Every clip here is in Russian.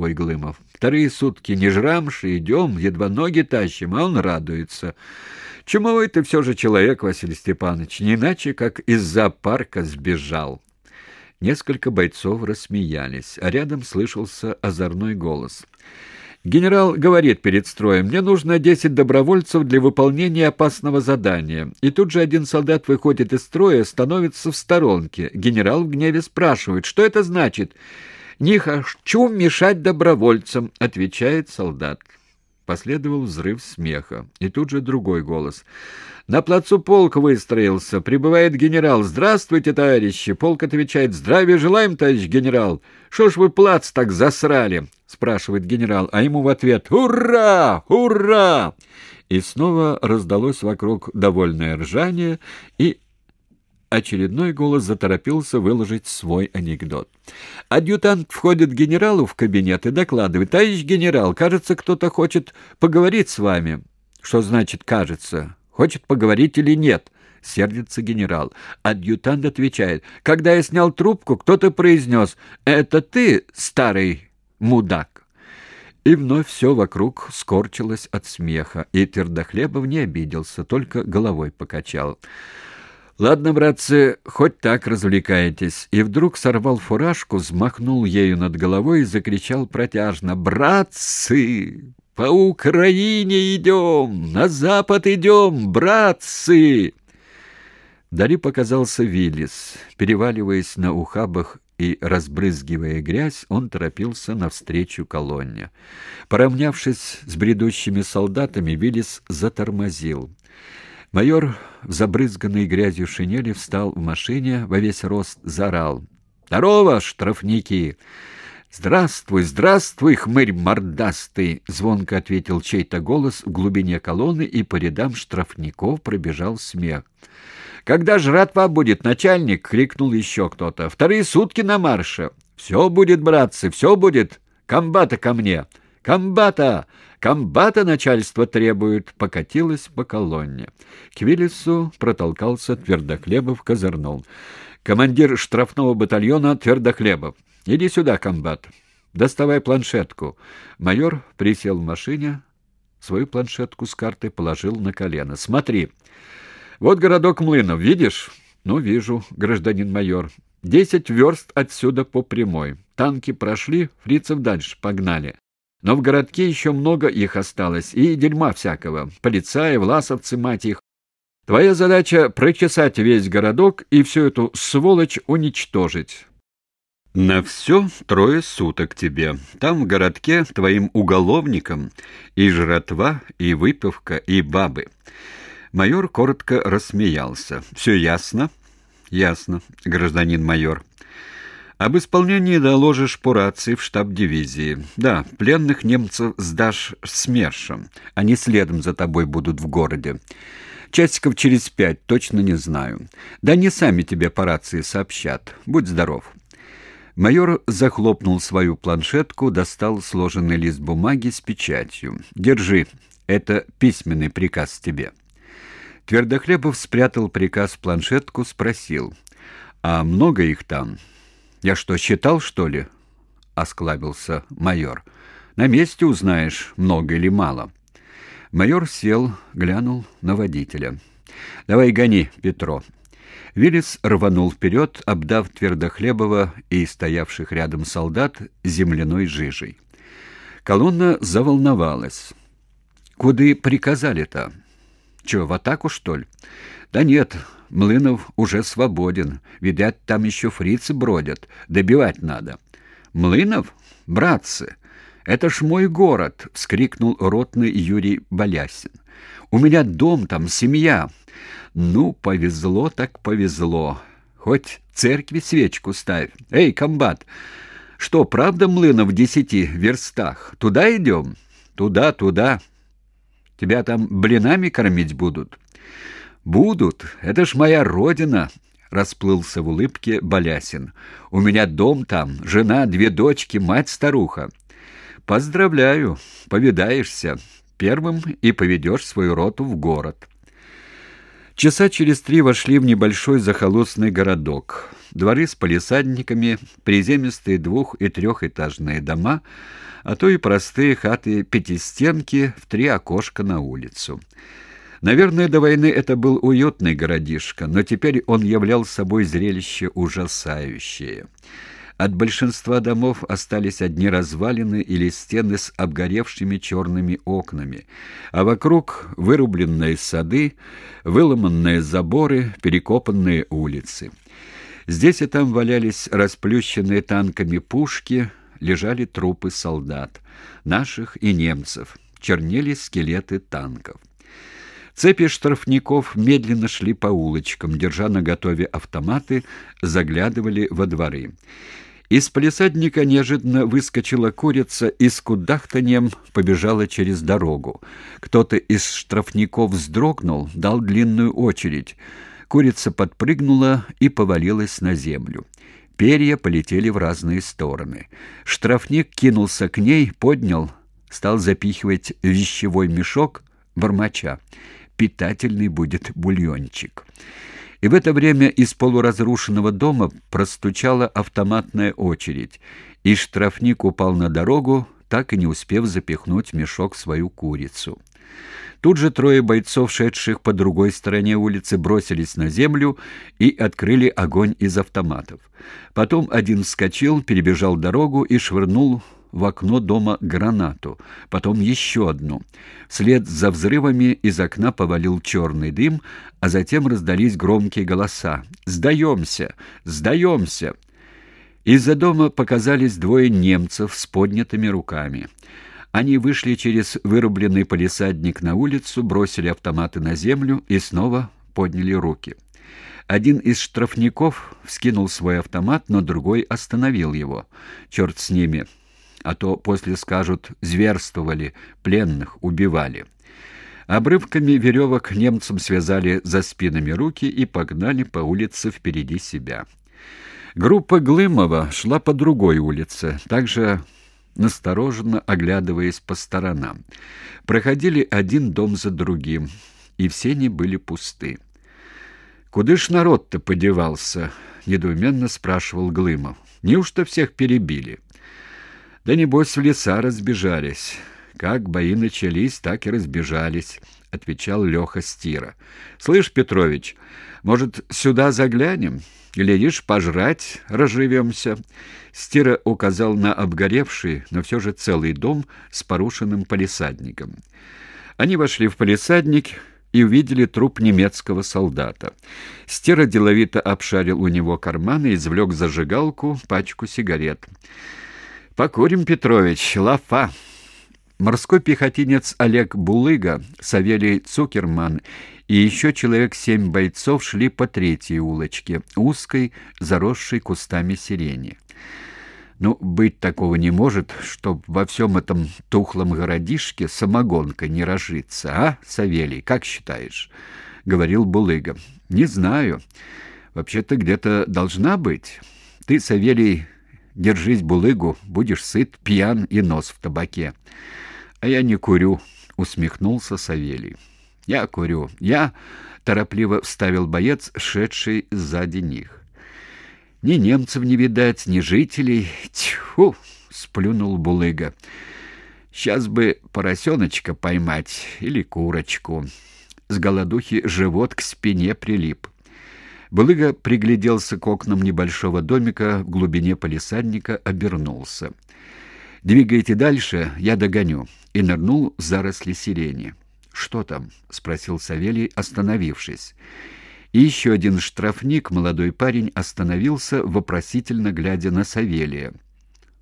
головой Глымов. «Вторые сутки не жрамши, идем, едва ноги тащим, а он радуется. Чумовой ты все же человек, Василий Степанович, не иначе, как из зоопарка сбежал». Несколько бойцов рассмеялись, а рядом слышался озорной голос. «Генерал говорит перед строем, мне нужно десять добровольцев для выполнения опасного задания». И тут же один солдат выходит из строя, становится в сторонке. Генерал в гневе спрашивает, что это значит? «Не хочу мешать добровольцам», — отвечает солдат. Последовал взрыв смеха. И тут же другой голос. «На плацу полк выстроился. Прибывает генерал. Здравствуйте, товарищи!» Полк отвечает. «Здравия желаем, товарищ генерал!» «Шо ж вы плац так засрали?» спрашивает генерал. А ему в ответ «Ура! Ура!» И снова раздалось вокруг довольное ржание, и очередной голос заторопился выложить свой анекдот. Адъютант входит к генералу в кабинет и докладывает. «Товарищ генерал, кажется, кто-то хочет поговорить с вами». «Что значит «кажется»? Хочет поговорить или нет?» Сердится генерал. Адъютант отвечает. «Когда я снял трубку, кто-то произнес. Это ты, старый мудак?» И вновь все вокруг скорчилось от смеха, и Твердохлебов не обиделся, только головой покачал. «Ладно, братцы, хоть так развлекаетесь». И вдруг сорвал фуражку, взмахнул ею над головой и закричал протяжно. «Братцы! По Украине идем! На запад идем, братцы!» Вдали показался Виллис. Переваливаясь на ухабах и разбрызгивая грязь, он торопился навстречу колонне. Поравнявшись с бредущими солдатами, Виллис затормозил. Майор в забрызганной грязью шинели встал в машине, во весь рост заорал. «Здорово, штрафники!» «Здравствуй, здравствуй, хмырь мордастый!» — звонко ответил чей-то голос в глубине колонны, и по рядам штрафников пробежал смех. «Когда жратва будет, начальник?» — крикнул еще кто-то. «Вторые сутки на марше!» «Все будет, братцы, все будет! Комбата ко мне!» «Комбата! Комбата начальство требует!» Покатилась по колонне. К Виллису протолкался Твердохлебов, козырнул. «Командир штрафного батальона Твердохлебов. Иди сюда, комбат. Доставай планшетку». Майор присел в машине, свою планшетку с картой положил на колено. «Смотри. Вот городок Млынов, видишь?» «Ну, вижу, гражданин майор. Десять верст отсюда по прямой. Танки прошли, фрицев дальше погнали. Но в городке еще много их осталось, и дерьма всякого. Полицаи, власовцы, мать их. Твоя задача — прочесать весь городок и всю эту сволочь уничтожить. На все трое суток тебе. Там в городке твоим уголовникам и жратва, и выпивка, и бабы. Майор коротко рассмеялся. Все ясно? Ясно, гражданин майор. Об исполнении доложишь по рации в штаб дивизии. Да, пленных немцев сдашь СМЕРШем. Они следом за тобой будут в городе. Часиков через пять, точно не знаю. Да они сами тебе по рации сообщат. Будь здоров». Майор захлопнул свою планшетку, достал сложенный лист бумаги с печатью. «Держи, это письменный приказ тебе». Твердохлебов спрятал приказ в планшетку, спросил. «А много их там?» «Я что, считал, что ли?» — осклабился майор. «На месте узнаешь, много или мало». Майор сел, глянул на водителя. «Давай гони, Петро». Виллис рванул вперед, обдав Твердохлебова и стоявших рядом солдат земляной жижей. Колонна заволновалась. «Куды приказали-то? Че, в атаку, что ли?» «Да нет, Млынов уже свободен. Видать, там еще фрицы бродят. Добивать надо. Млынов? Братцы! Это ж мой город! — вскрикнул ротный Юрий Болясин. У меня дом там, семья. Ну, повезло так повезло. Хоть церкви свечку ставь. Эй, комбат! Что, правда Млынов в десяти верстах? Туда идем? Туда, туда. Тебя там блинами кормить будут?» «Будут. Это ж моя родина!» — расплылся в улыбке Болясин. «У меня дом там, жена, две дочки, мать-старуха. Поздравляю, повидаешься. Первым и поведешь свою роту в город». Часа через три вошли в небольшой захолустный городок. Дворы с палисадниками, приземистые двух- и трехэтажные дома, а то и простые хаты-пятистенки в три окошка на улицу. Наверное, до войны это был уютный городишко, но теперь он являл собой зрелище ужасающее. От большинства домов остались одни развалины или стены с обгоревшими черными окнами, а вокруг вырубленные сады, выломанные заборы, перекопанные улицы. Здесь и там валялись расплющенные танками пушки, лежали трупы солдат, наших и немцев, чернели скелеты танков. Цепи штрафников медленно шли по улочкам, держа наготове автоматы, заглядывали во дворы. Из палисадника неожиданно выскочила курица и с кудахтаньем побежала через дорогу. Кто-то из штрафников вздрогнул, дал длинную очередь. Курица подпрыгнула и повалилась на землю. Перья полетели в разные стороны. Штрафник кинулся к ней, поднял, стал запихивать вещевой мешок, бормоча. Питательный будет бульончик. И в это время из полуразрушенного дома простучала автоматная очередь, и штрафник упал на дорогу, так и не успев запихнуть в мешок свою курицу. Тут же трое бойцов, шедших по другой стороне улицы, бросились на землю и открыли огонь из автоматов. Потом один вскочил, перебежал дорогу и швырнул в окно дома гранату, потом еще одну. Вслед за взрывами из окна повалил черный дым, а затем раздались громкие голоса. «Сдаемся! Сдаемся!» Из-за дома показались двое немцев с поднятыми руками. Они вышли через вырубленный полисадник на улицу, бросили автоматы на землю и снова подняли руки. Один из штрафников вскинул свой автомат, но другой остановил его. «Черт с ними!» А то после скажут «зверствовали», «пленных убивали». Обрывками веревок немцам связали за спинами руки и погнали по улице впереди себя. Группа Глымова шла по другой улице, также настороженно оглядываясь по сторонам. Проходили один дом за другим, и все они были пусты. «Куда ж народ-то подевался?» — недоуменно спрашивал Глымов. «Неужто всех перебили?» Да небось в леса разбежались. Как бои начались, так и разбежались, отвечал Леха Стира. Слышь, Петрович, может, сюда заглянем? Глядишь, пожрать разживемся. Стира указал на обгоревший, но все же целый дом с порушенным полисадником. Они вошли в полисадник и увидели труп немецкого солдата. Стира деловито обшарил у него карманы и извлек зажигалку, пачку сигарет. «Покурим, Петрович, лафа!» Морской пехотинец Олег Булыга, Савелий Цукерман и еще человек семь бойцов шли по третьей улочке, узкой, заросшей кустами сирени. Ну, быть такого не может, чтоб во всем этом тухлом городишке самогонка не разжиться, а, Савелий, как считаешь? — говорил Булыга. — Не знаю. Вообще-то где-то должна быть. Ты, Савелий, Держись, булыгу, будешь сыт, пьян и нос в табаке. А я не курю, усмехнулся Савелий. Я курю. Я торопливо вставил боец, шедший сзади них. Ни немцев не видать, ни жителей. Тьфу, сплюнул булыга. Сейчас бы поросеночка поймать или курочку. С голодухи живот к спине прилип. Балыга пригляделся к окнам небольшого домика в глубине полисадника, обернулся. «Двигайте дальше, я догоню», и нырнул в заросли сирени. «Что там?» — спросил Савелий, остановившись. И еще один штрафник, молодой парень, остановился, вопросительно глядя на Савелия.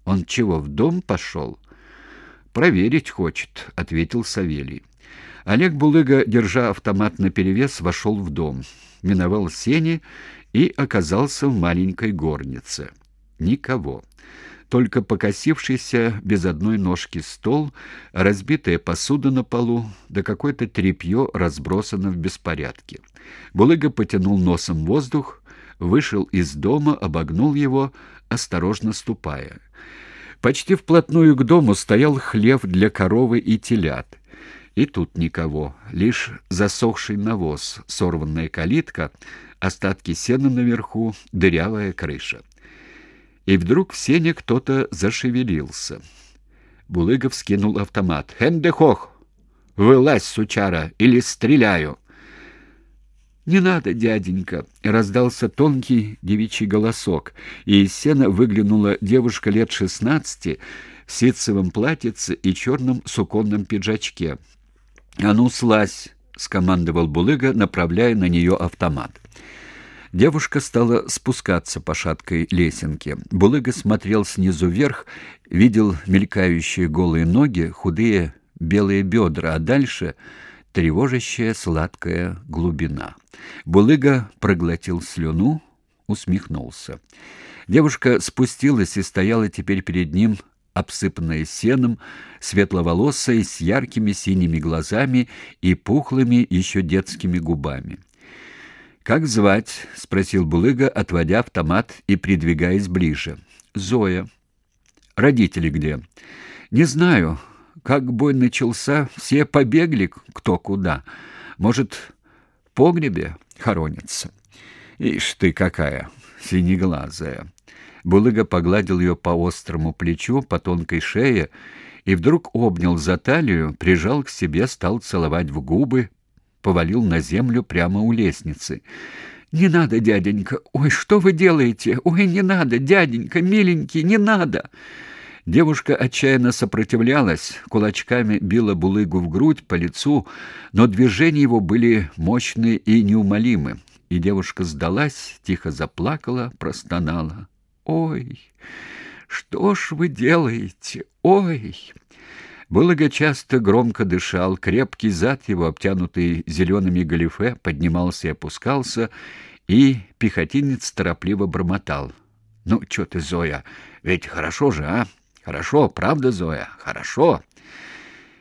«Он чего, в дом пошел?» «Проверить хочет», — ответил Савелий. Олег Булыга, держа автомат наперевес, вошел в дом миновал сени и оказался в маленькой горнице. Никого. Только покосившийся без одной ножки стол, разбитая посуда на полу, да какое-то тряпье разбросано в беспорядке. Булыга потянул носом воздух, вышел из дома, обогнул его, осторожно ступая. Почти вплотную к дому стоял хлев для коровы и телят. И тут никого, лишь засохший навоз, сорванная калитка, остатки сена наверху, дырявая крыша. И вдруг в сене кто-то зашевелился. Булыгов скинул автомат. «Хендехох! Вылазь, сучара, или стреляю!» «Не надо, дяденька!» — раздался тонкий девичий голосок, и из сена выглянула девушка лет шестнадцати в ситцевом платьице и черном суконном пиджачке. «А ну, слазь!» — скомандовал Булыга, направляя на нее автомат. Девушка стала спускаться по шаткой лесенке. Булыга смотрел снизу вверх, видел мелькающие голые ноги, худые белые бедра, а дальше тревожащая сладкая глубина. Булыга проглотил слюну, усмехнулся. Девушка спустилась и стояла теперь перед ним, обсыпанная сеном, светловолосая, с яркими синими глазами и пухлыми еще детскими губами. «Как звать?» — спросил Булыга, отводя автомат и придвигаясь ближе. «Зоя». «Родители где?» «Не знаю. Как бой начался, все побегли кто куда. Может, в погребе хоронятся. Ишь ты какая, синеглазая. Булыга погладил ее по острому плечу, по тонкой шее, и вдруг обнял за талию, прижал к себе, стал целовать в губы, повалил на землю прямо у лестницы. «Не надо, дяденька! Ой, что вы делаете? Ой, не надо, дяденька, миленький, не надо!» Девушка отчаянно сопротивлялась, кулачками била булыгу в грудь, по лицу, но движения его были мощные и неумолимы. И девушка сдалась, тихо заплакала, простонала. «Ой, что ж вы делаете? Ой!» Булыга часто громко дышал, крепкий зад его, обтянутый зелеными галифе, поднимался и опускался, и пехотинец торопливо бормотал. «Ну, что ты, Зоя, ведь хорошо же, а?» Хорошо, правда, Зоя? Хорошо.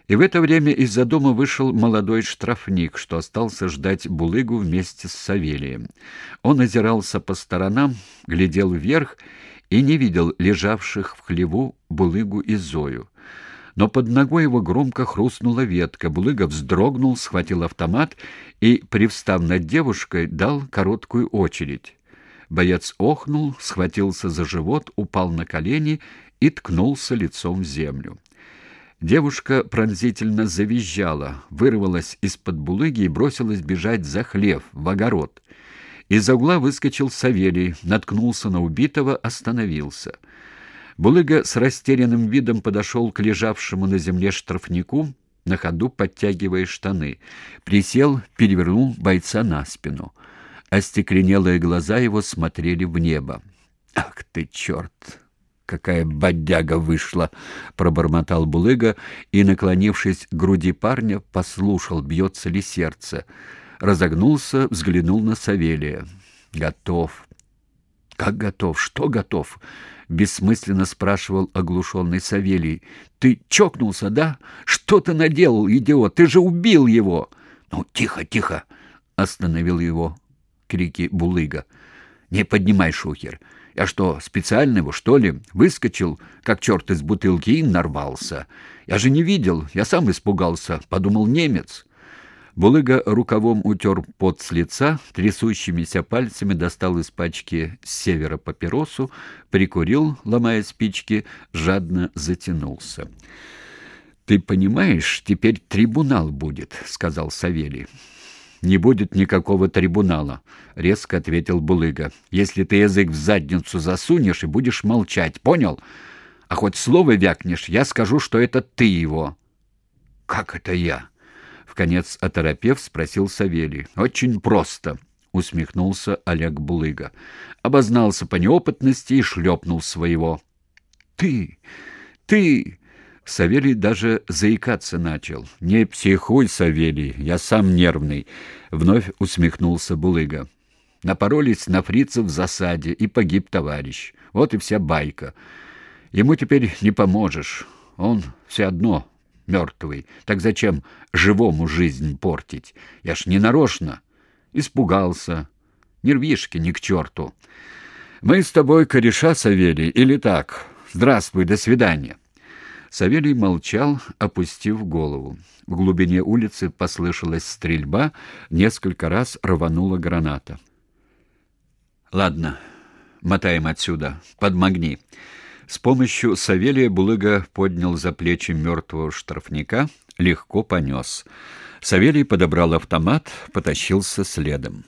И в это время из-за дома вышел молодой штрафник, что остался ждать Булыгу вместе с Савелием. Он озирался по сторонам, глядел вверх и не видел лежавших в хлеву Булыгу и Зою. Но под ногой его громко хрустнула ветка. Булыга вздрогнул, схватил автомат и, привстав над девушкой, дал короткую очередь. Боец охнул, схватился за живот, упал на колени и ткнулся лицом в землю. Девушка пронзительно завизжала, вырвалась из-под булыги и бросилась бежать за хлев, в огород. Из-за угла выскочил Савелий, наткнулся на убитого, остановился. Булыга с растерянным видом подошел к лежавшему на земле штрафнику, на ходу подтягивая штаны. Присел, перевернул бойца на спину. Остекленелые глаза его смотрели в небо. «Ах ты, черт!» Какая бодяга вышла!» — пробормотал Булыга и, наклонившись к груди парня, послушал, бьется ли сердце. Разогнулся, взглянул на Савелия. «Готов». «Как готов? Что готов?» — бессмысленно спрашивал оглушенный Савелий. «Ты чокнулся, да? Что ты наделал, идиот? Ты же убил его!» «Ну, тихо, тихо!» — остановил его крики Булыга. «Не поднимай шухер!» Я что, специально его, что ли? Выскочил, как черт из бутылки, и нарвался. Я же не видел, я сам испугался, подумал немец. Булыга рукавом утер пот с лица, трясущимися пальцами достал из пачки с севера папиросу, прикурил, ломая спички, жадно затянулся. «Ты понимаешь, теперь трибунал будет», — сказал Савелий не будет никакого трибунала, резко ответил Булыга. Если ты язык в задницу засунешь и будешь молчать, понял? А хоть слово вякнешь, я скажу, что это ты его. Как это я? В конец оторопев спросил Савелий. Очень просто, усмехнулся Олег Булыга. Обознался по неопытности и шлепнул своего. Ты, ты Савелий даже заикаться начал. «Не психуй, Савелий, я сам нервный», — вновь усмехнулся Булыга. Напоролись на фрицев в засаде, и погиб товарищ. Вот и вся байка. Ему теперь не поможешь. Он все одно мертвый. Так зачем живому жизнь портить? Я ж не нарочно. Испугался. Нервишки ни к черту. Мы с тобой кореша, Савелий, или так? Здравствуй, до свидания. Савелий молчал, опустив голову. В глубине улицы послышалась стрельба, несколько раз рванула граната. «Ладно, мотаем отсюда, подмогни». С помощью Савелия Булыга поднял за плечи мертвого штрафника, легко понес. Савелий подобрал автомат, потащился следом.